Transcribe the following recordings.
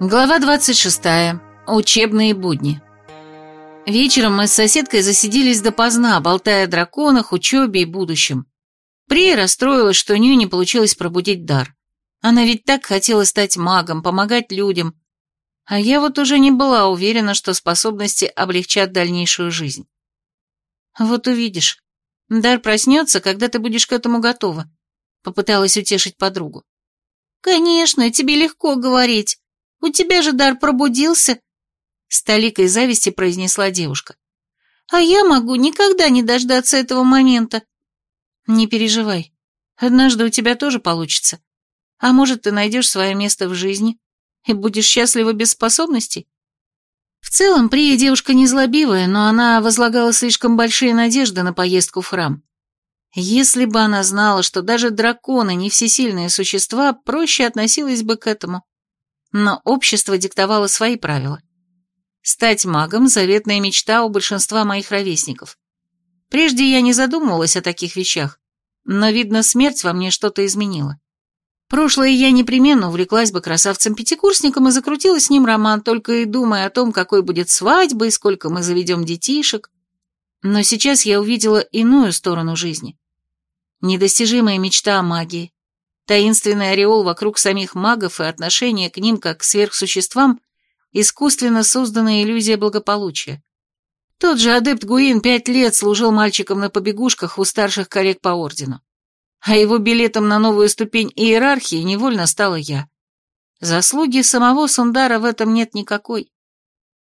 Глава 26. Учебные будни. Вечером мы с соседкой засиделись допоздна, болтая о драконах, учебе и будущем. Прия расстроилась, что у нее не получилось пробудить дар. Она ведь так хотела стать магом, помогать людям. А я вот уже не была уверена, что способности облегчат дальнейшую жизнь. Вот увидишь. Дар проснется, когда ты будешь к этому готова. Попыталась утешить подругу. Конечно, тебе легко говорить. У тебя же дар пробудился. С толикой зависти произнесла девушка. А я могу никогда не дождаться этого момента. Не переживай. Однажды у тебя тоже получится. А может, ты найдешь свое место в жизни и будешь счастлива без способностей? В целом, Прия девушка не злобивая, но она возлагала слишком большие надежды на поездку в храм. Если бы она знала, что даже драконы не всесильные существа, проще относилась бы к этому. Но общество диктовало свои правила. Стать магом – заветная мечта у большинства моих ровесников. Прежде я не задумывалась о таких вещах, но, видно, смерть во мне что-то изменила. Прошлое я непременно увлеклась бы красавцем-пятикурсником и закрутила с ним роман, только и думая о том, какой будет свадьба и сколько мы заведем детишек. Но сейчас я увидела иную сторону жизни. Недостижимая мечта о магии, таинственный ореол вокруг самих магов и отношение к ним как к сверхсуществам, искусственно созданная иллюзия благополучия. Тот же адепт Гуин пять лет служил мальчиком на побегушках у старших коллег по ордену а его билетом на новую ступень иерархии невольно стала я. Заслуги самого Сундара в этом нет никакой.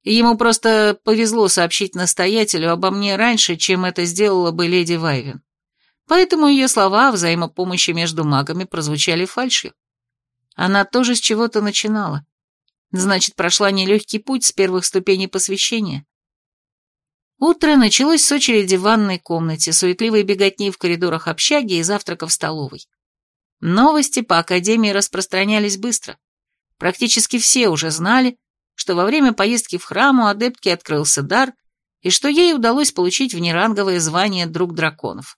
Ему просто повезло сообщить настоятелю обо мне раньше, чем это сделала бы леди Вайвен. Поэтому ее слова о взаимопомощи между магами прозвучали фальшью. Она тоже с чего-то начинала. Значит, прошла нелегкий путь с первых ступеней посвящения. Утро началось с очереди в ванной комнате, суетливой беготни в коридорах общаги и завтрака в столовой. Новости по Академии распространялись быстро. Практически все уже знали, что во время поездки в храм у адептки открылся дар, и что ей удалось получить внеранговое звание «Друг драконов».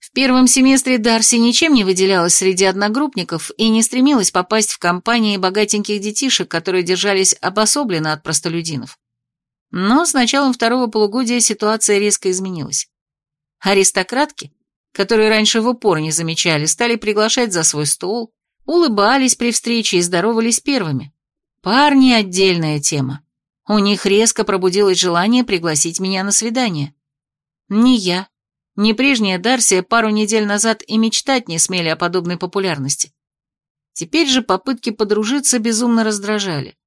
В первом семестре Дарси ничем не выделялась среди одногруппников и не стремилась попасть в компании богатеньких детишек, которые держались обособленно от простолюдинов. Но с началом второго полугодия ситуация резко изменилась. Аристократки, которые раньше в упор не замечали, стали приглашать за свой стол, улыбались при встрече и здоровались первыми. Парни – отдельная тема. У них резко пробудилось желание пригласить меня на свидание. Ни я, ни прежняя Дарсия пару недель назад и мечтать не смели о подобной популярности. Теперь же попытки подружиться безумно раздражали.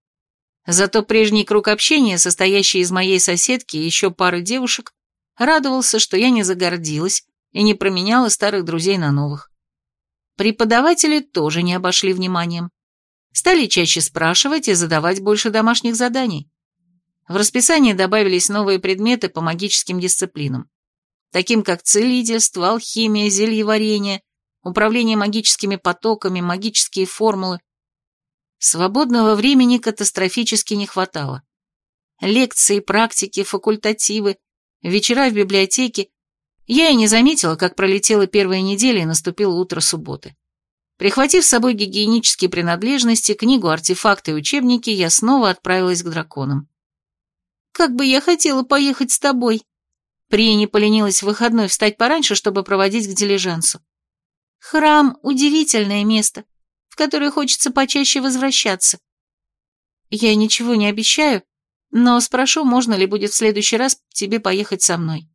Зато прежний круг общения, состоящий из моей соседки и еще пары девушек, радовался, что я не загордилась и не променяла старых друзей на новых. Преподаватели тоже не обошли вниманием. Стали чаще спрашивать и задавать больше домашних заданий. В расписание добавились новые предметы по магическим дисциплинам, таким как целительство, алхимия, зельеварение, управление магическими потоками, магические формулы, Свободного времени катастрофически не хватало. Лекции, практики, факультативы, вечера в библиотеке. Я и не заметила, как пролетела первая неделя и наступило утро субботы. Прихватив с собой гигиенические принадлежности, книгу, артефакты и учебники, я снова отправилась к драконам. «Как бы я хотела поехать с тобой!» Прия не поленилась в выходной встать пораньше, чтобы проводить к дилижансу. «Храм — удивительное место в которые хочется почаще возвращаться. Я ничего не обещаю, но спрошу, можно ли будет в следующий раз тебе поехать со мной.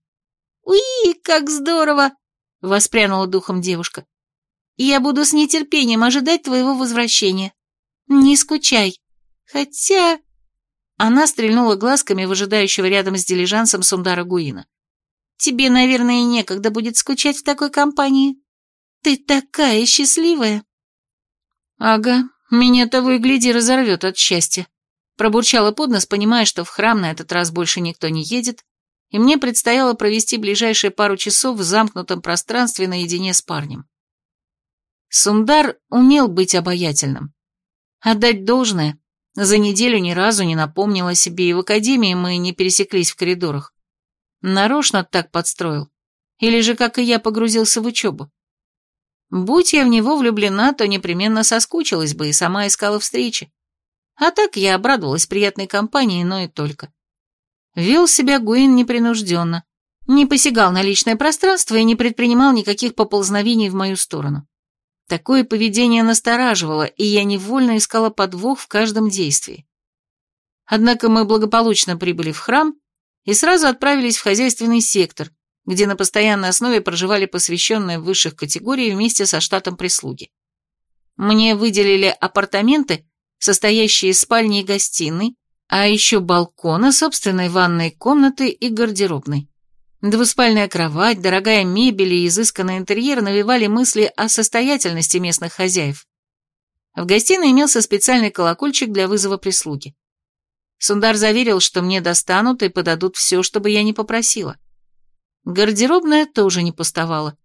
«Уи, как здорово!» — воспрянула духом девушка. «Я буду с нетерпением ожидать твоего возвращения. Не скучай. Хотя...» Она стрельнула глазками в ожидающего рядом с дилижансом Сундара Гуина. «Тебе, наверное, некогда будет скучать в такой компании. Ты такая счастливая!» «Ага, меня того и гляди разорвет от счастья», пробурчала под нос, понимая, что в храм на этот раз больше никто не едет, и мне предстояло провести ближайшие пару часов в замкнутом пространстве наедине с парнем. Сундар умел быть обаятельным. Отдать должное, за неделю ни разу не напомнила себе, и в академии мы не пересеклись в коридорах. Нарочно так подстроил. Или же, как и я, погрузился в учебу. Будь я в него влюблена, то непременно соскучилась бы и сама искала встречи. А так я обрадовалась приятной компании, но и только. Вел себя Гуин непринужденно, не посягал на личное пространство и не предпринимал никаких поползновений в мою сторону. Такое поведение настораживало, и я невольно искала подвох в каждом действии. Однако мы благополучно прибыли в храм и сразу отправились в хозяйственный сектор, где на постоянной основе проживали посвященные высших категорий вместе со штатом прислуги. Мне выделили апартаменты, состоящие из спальни и гостиной, а еще балкона, собственной ванной комнаты и гардеробной. Двуспальная кровать, дорогая мебель и изысканный интерьер навевали мысли о состоятельности местных хозяев. В гостиной имелся специальный колокольчик для вызова прислуги. Сундар заверил, что мне достанут и подадут все, чтобы я не попросила. Гардеробная тоже не пустовала.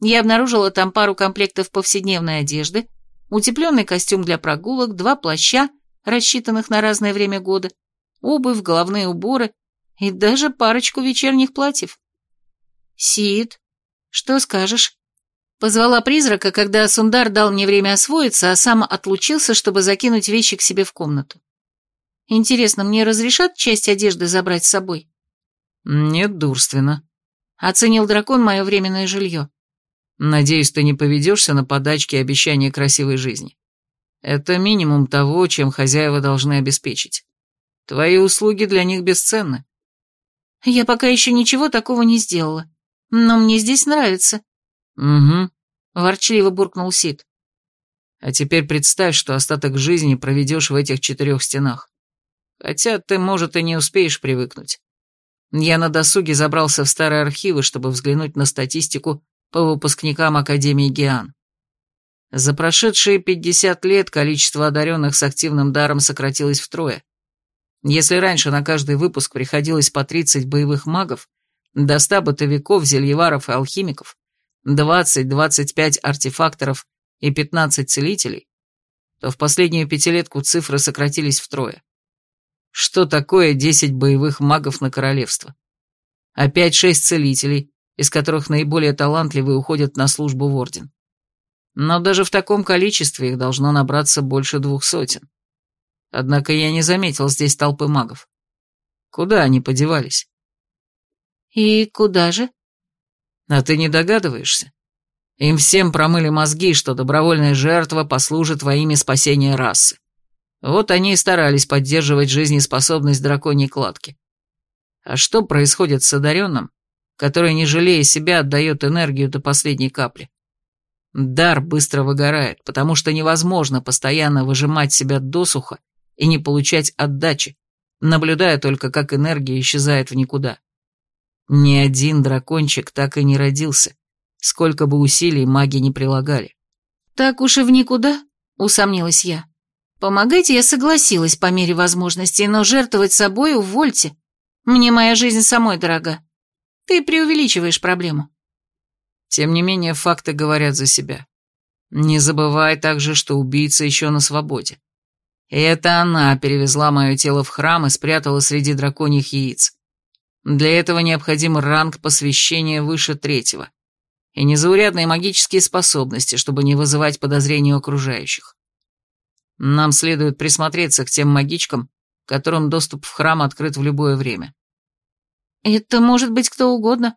Я обнаружила там пару комплектов повседневной одежды, утепленный костюм для прогулок, два плаща, рассчитанных на разное время года, обувь, головные уборы и даже парочку вечерних платьев. «Сид, что скажешь?» Позвала призрака, когда Сундар дал мне время освоиться, а сам отлучился, чтобы закинуть вещи к себе в комнату. Интересно, мне разрешат часть одежды забрать с собой? Нет, дурственно. Оценил дракон мое временное жилье. Надеюсь, ты не поведешься на подачки и обещания красивой жизни. Это минимум того, чем хозяева должны обеспечить. Твои услуги для них бесценны. Я пока еще ничего такого не сделала, но мне здесь нравится. Угу, ворчливо буркнул Сид. А теперь представь, что остаток жизни проведешь в этих четырех стенах. Хотя ты, может, и не успеешь привыкнуть. Я на досуге забрался в старые архивы, чтобы взглянуть на статистику по выпускникам Академии Геан. За прошедшие 50 лет количество одаренных с активным даром сократилось втрое. Если раньше на каждый выпуск приходилось по 30 боевых магов, до 100 бытовиков, зельеваров и алхимиков, 20-25 артефакторов и 15 целителей, то в последнюю пятилетку цифры сократились втрое. Что такое десять боевых магов на королевство? Опять шесть целителей, из которых наиболее талантливые уходят на службу в орден. Но даже в таком количестве их должно набраться больше двух сотен. Однако я не заметил здесь толпы магов. Куда они подевались? И куда же? А ты не догадываешься? Им всем промыли мозги, что добровольная жертва послужит во имя спасения расы. Вот они и старались поддерживать жизнеспособность драконьей кладки. А что происходит с одаренным, который, не жалея себя, отдает энергию до последней капли? Дар быстро выгорает, потому что невозможно постоянно выжимать себя досуха и не получать отдачи, наблюдая только, как энергия исчезает в никуда. Ни один дракончик так и не родился, сколько бы усилий маги не прилагали. «Так уж и в никуда?» — усомнилась я. Помогать я согласилась по мере возможностей, но жертвовать собой увольте. Мне моя жизнь самой дорога. Ты преувеличиваешь проблему. Тем не менее, факты говорят за себя. Не забывай также, что убийца еще на свободе. И это она перевезла мое тело в храм и спрятала среди драконьих яиц. Для этого необходим ранг посвящения выше третьего. И незаурядные магические способности, чтобы не вызывать подозрений у окружающих. Нам следует присмотреться к тем магичкам, которым доступ в храм открыт в любое время. Это может быть кто угодно.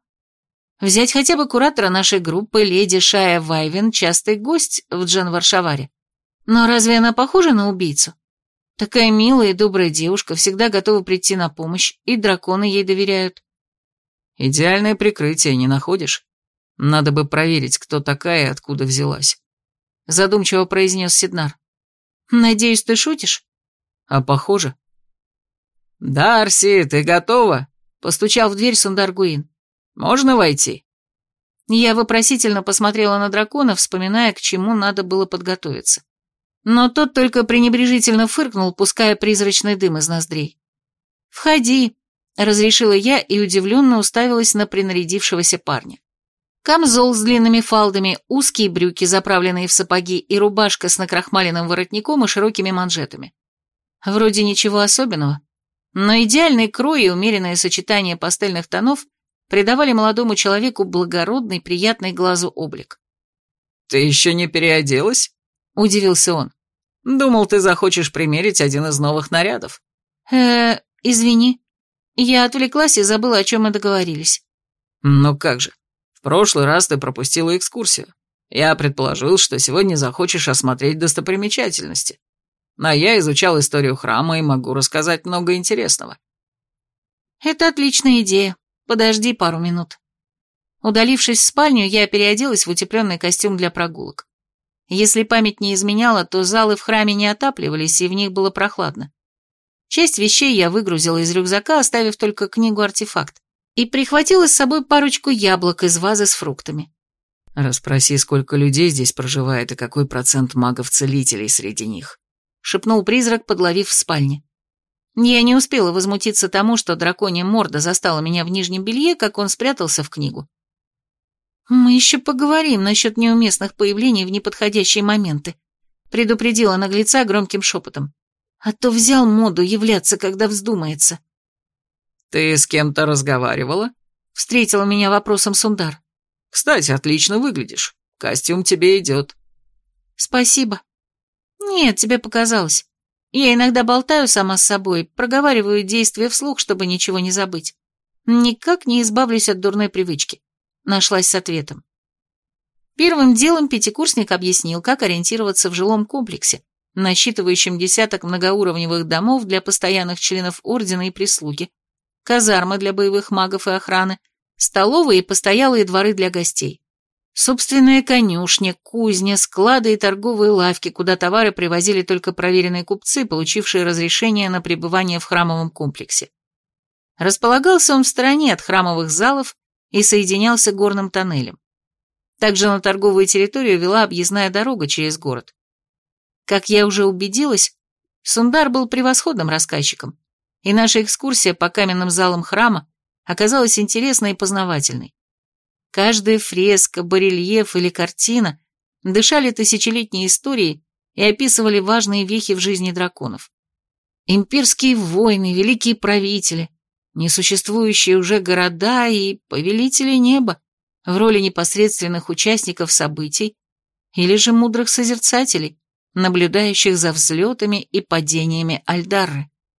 Взять хотя бы куратора нашей группы, леди Шая Вайвен, частый гость в Джан-Варшаваре. Но разве она похожа на убийцу? Такая милая и добрая девушка, всегда готова прийти на помощь, и драконы ей доверяют. Идеальное прикрытие, не находишь? Надо бы проверить, кто такая и откуда взялась. Задумчиво произнес Сиднар. Надеюсь, ты шутишь? А похоже. «Дарси, ты готова?» — постучал в дверь Сундаргуин. «Можно войти?» Я вопросительно посмотрела на дракона, вспоминая, к чему надо было подготовиться. Но тот только пренебрежительно фыркнул, пуская призрачный дым из ноздрей. «Входи», — разрешила я и удивленно уставилась на принарядившегося парня. Камзол с длинными фалдами, узкие брюки, заправленные в сапоги, и рубашка с накрахмаленным воротником и широкими манжетами. Вроде ничего особенного, но идеальный крой и умеренное сочетание пастельных тонов придавали молодому человеку благородный, приятный глазу облик. «Ты еще не переоделась?» — удивился он. «Думал, ты захочешь примерить один из новых нарядов». «Э, извини. Я отвлеклась и забыла, о чем мы договорились». «Ну как же. В прошлый раз ты пропустила экскурсию. Я предположил, что сегодня захочешь осмотреть достопримечательности. Но я изучал историю храма и могу рассказать много интересного». «Это отличная идея. Подожди пару минут». Удалившись в спальню, я переоделась в утепленный костюм для прогулок. Если память не изменяла, то залы в храме не отапливались, и в них было прохладно. Часть вещей я выгрузила из рюкзака, оставив только книгу-артефакт, и прихватила с собой парочку яблок из вазы с фруктами. «Расспроси, сколько людей здесь проживает и какой процент магов-целителей среди них», — шепнул призрак, подловив в спальне. Я не успела возмутиться тому, что драконья морда застала меня в нижнем белье, как он спрятался в книгу. «Мы еще поговорим насчет неуместных появлений в неподходящие моменты», предупредила наглеца громким шепотом. «А то взял моду являться, когда вздумается». «Ты с кем-то разговаривала?» Встретила меня вопросом Сундар. «Кстати, отлично выглядишь. Костюм тебе идет». «Спасибо». «Нет, тебе показалось. Я иногда болтаю сама с собой, проговариваю действия вслух, чтобы ничего не забыть. Никак не избавлюсь от дурной привычки нашлась с ответом. Первым делом пятикурсник объяснил, как ориентироваться в жилом комплексе, насчитывающем десяток многоуровневых домов для постоянных членов ордена и прислуги, казармы для боевых магов и охраны, столовые и постоялые дворы для гостей. Собственная конюшня, кузня, склады и торговые лавки, куда товары привозили только проверенные купцы, получившие разрешение на пребывание в храмовом комплексе. Располагался он в стороне от храмовых залов и соединялся горным тоннелем. Также на торговую территорию вела объездная дорога через город. Как я уже убедилась, Сундар был превосходным рассказчиком, и наша экскурсия по каменным залам храма оказалась интересной и познавательной. Каждая фреска, барельеф или картина дышали тысячелетней историей и описывали важные вехи в жизни драконов. Имперские войны, великие правители, несуществующие уже города и повелители неба в роли непосредственных участников событий или же мудрых созерцателей, наблюдающих за взлетами и падениями Альдарры.